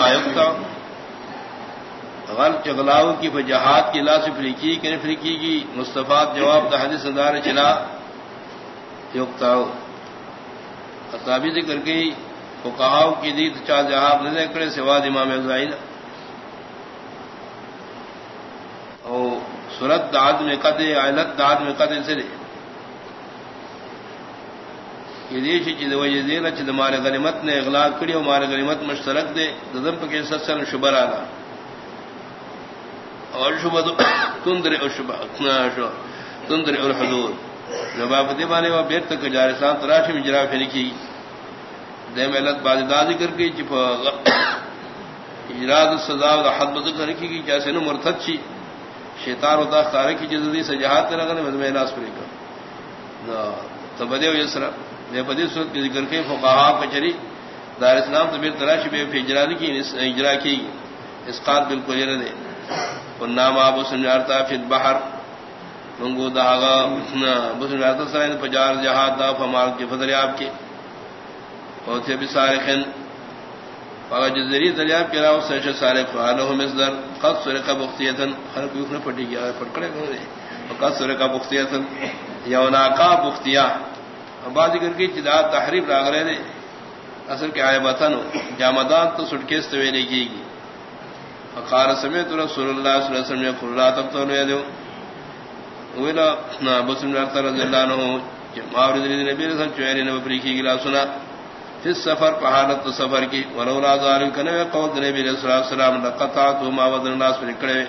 آیت کا غلط چگلاؤ کی فجہات کی لا سے فریقی کے فریقی کی۔ مصطفیٰ جواب دا حدیث دار چلا۔ یوکتا اطابی ذکر گئی وہ کہاؤ کی دید چار جہاب نہ کرے سواد امام زائد او سورت داد میں قدے علت داد میں قدے سے مارے غنیمت نے اغلاق کری اور مارے غنیمت مشترک دے ددم کے سسل شبر آنا اور شبہ دو تندر او شبہ تندر اور حضور۔ نبابتی مانے وہ بیر تک جارے سام تراشی میں جرا پھر کی۔ دے محلت باز دادی کر کے چپ اجراد سزا حد بد کر کی جیسے نو مرتد چی۔ شیطان ہوتا خارے کی جدی سے جہاد کر رکھنے میں ناس پڑے گا۔ تو بدے ہو جسرا دے بدی صورت کی ذکر کے فقہا کچری دار اسلام تو بیر تراشی بے اجرا کی اجرا کی اسقات بالکل یہ دے۔ اور نام آب سنجارتا فی البحر، منگو دہاگا بسنجارتا سائن پجار جہاد دا فمال کی فضریاب کی اور تھے بھی سارے خن فاغا جزری دریاب کی راو سیش سارے فعالہ مصدر، قد سرقا بختیتن۔ ہر کوئی اخنے پٹی گیا، پٹکڑے گئے۔ قد سرقا بختیتن۔ یوناقا بختیا بازی کر کی جداد تحریب راگ رہے دے اصل کے آئے بطن جامدان تو سٹکیس تویلے کی گی۔ فقال سمعت رسول الله صلى الله عليه وسلم يقول لا تقتل يده ولا بسم الله رضي الله عنه ماورد النبي صلى الله عليه وسلم نے بری گلا سنا۔ في السفر حالت سفر کی۔ ولولا ذلك كان قول النبي صلى الله عليه وسلم لقطعت ما ودن الناس من کڑے